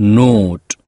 note.